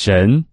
神。